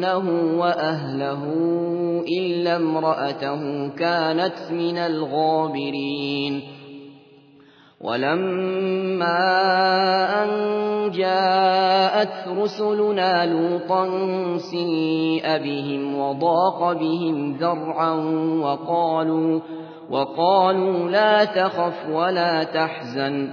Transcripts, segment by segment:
لننجينه وأهله إلا امرأته كانت من الغابرين ولما أن جاءت رسلنا لوطا سيء بهم وضاق بهم ذرعا وقالوا, وقالوا لا تخف ولا تحزن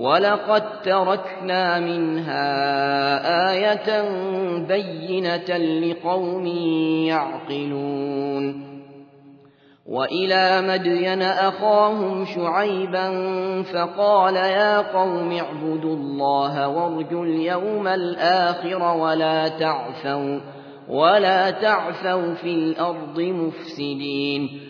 ولقد تركنا منها آية بينة لقوم يعقلون وإلى مدين أخاهم شعيبا فقال يا قوم اعبدوا الله وارجوا اليوم الآخر ولا تعثوا ولا تعثوا في الأرض مفسدين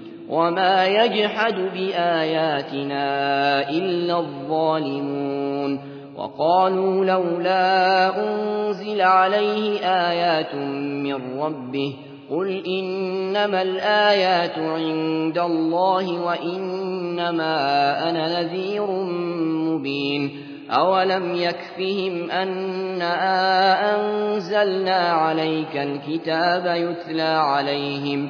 وما يجحد بآياتنا إلا الظالمون وقالوا لولا أنزل عليه آيات من ربه قل إنما الآيات عند الله وإنما أنا نذير مبين أولم يكفهم أنا أنزلنا عليك الكتاب يتلى عليهم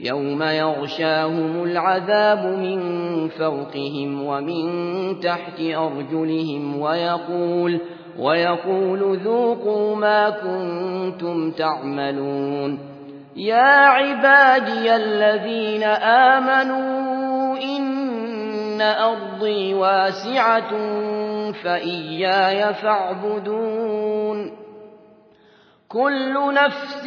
يوم يغشاهم العذاب من فوقهم ومن تحت أرجلهم ويقول ويقول ذوقوا ما كنتم تعملون. يا عبادي الذين آمنوا إن أرضي واسعة فإياي فاعبدون. كل نفس